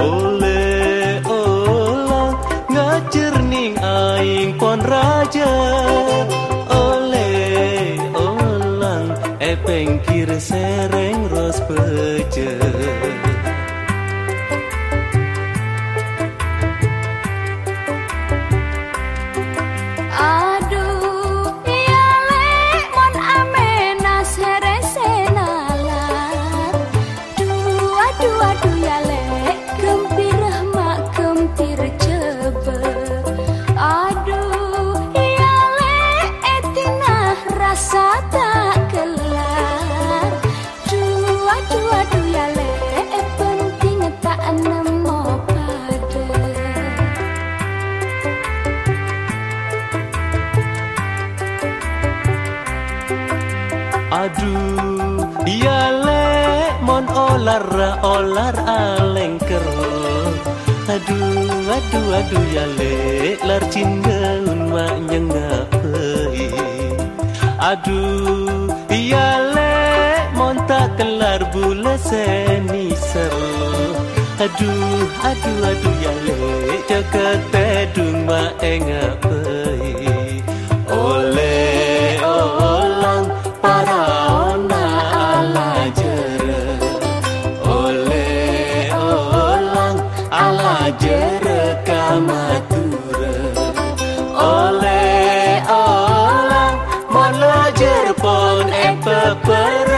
oleh orang ola ngajerning aing pon raja. Ole olang epeng kir sereng ros pecah Aduh, iya le mon olar olar alengker. Aduh, aduh, aduh ya le lar cindeun mak nyengapeui. Aduh, iya le mon tak kelar bule seni seru. Aduh, aduh, aduh ya le ceket pedung mak engapeui. Matura Oleh olang Mon lajer pon e peper